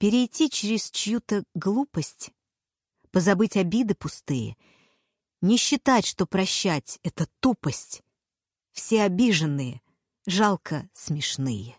Перейти через чью-то глупость, позабыть обиды пустые, не считать, что прощать — это тупость. Все обиженные, жалко смешные.